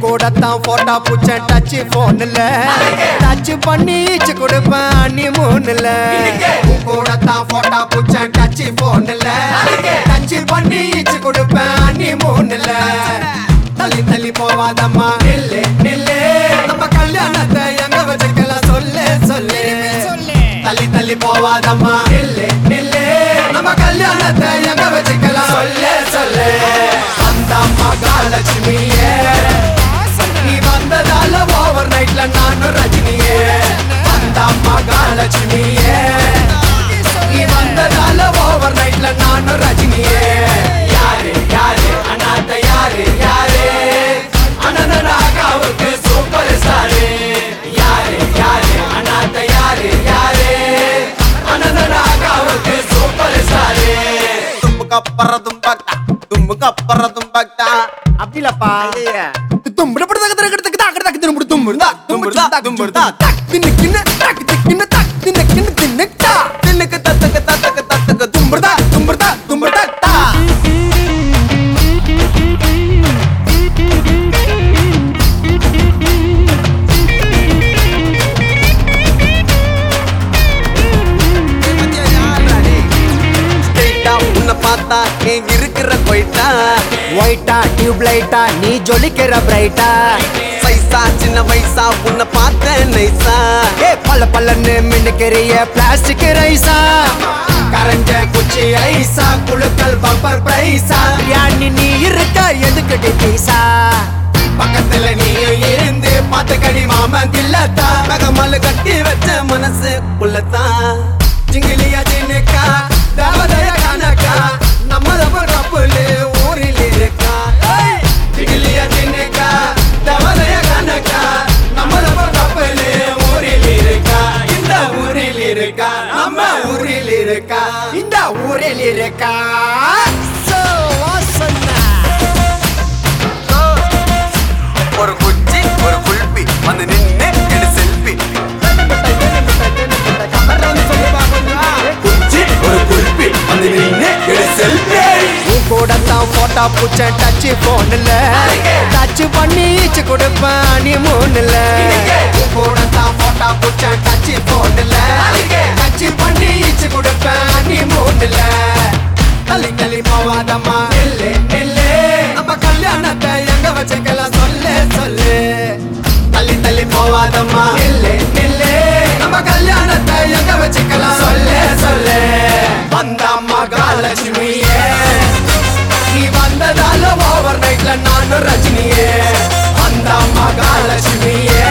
கூட தான் போட்டா பூச்சேன் டச் போன்ல டச் பண்ணி ஈச்சு கொடுப்பேன் நீ மூணுல கூட தான் போட்டா பூச்சேன் டச் போன்ல டச் பண்ணி ஈச்சு கொடுப்பேன் நீ மூணுல தள்ளி தள்ளி போவாதம்மா. நில்லு நில்லு. நம்ம கல்யாணத்தை எங்க வச்சுக்கலாம் சொல்லு சொல்லு. தள்ளி தள்ளி போவாதம்மா. நில்லு நில்லு. நம்ம கல்யாணத்தை எங்க வச்சுக்கலாம் சொல்லு சொல்லு. தும்புக்கு அப்புறம் தும்பக்டா தும்புக்கு அப்புறம் தும்பக்டா அப்படிலப்பா ஐயா தும்புடு படு தக தக தக தக தக தும்புடு தும்புடு தா தும்புடு தும்புடு தா பார்த்தா நீ இருக்கிற போயிட்டா. ஒயிட்டா டியூப் லைட்டா நீ ஜொலிக்கிற பிரைட்டா சைஸா சின்ன வயசா உன்னை பார்த்த நைஸா ஏ பல பல்லன்னு மின்னுக்கிறிய பிளாஸ்டிக் ரைஸா கரஞ்ச குச்சி ஐசா குழுக்கள் பம்பர் பிரைஸா யானி நீ இருக்க எதுக்கடி பைசா? பக்கத்துல நீ இருந்து பார்த்து கடி மாமன் தில்லத்தா. மகமால கட்டி வச்ச மனசு உள்ளத்தா. ஜிங்கிலியா இருக்கா. ஒரு குச்சி ஒரு குல்பி வந்து நின்னு எடு செல்ஃபி குச்சி ஒரு குல்பி வந்து நின்னு எடு செல்ஃபி உன் கூட தான் போட்டா பூச்ச டச் போன்ல டச் பண்ணி ஈச்சு கொடுப்பேன் நீ மூணுல உன் கூட தான் போட்டா பூச்ச டச் போன்ல தள்ளி போவாதம்மா நில்லு நில்லு நம்ம கல்யாணத்தை எங்க வச்சுக்கலாம் சொல்லு சொல்லு. தள்ளி தள்ளி போவாதம்மா. நில்லு நில்லு நம்ம கல்யாணத்தை எங்க வச்சுக்கலாம் சொல்லு சொல்லு. வந்த மகாலட்சுமியே நீ வந்ததால ஓவர் நைட்ல நானும் ரஜினியே. அந்த காலட்சுமியே.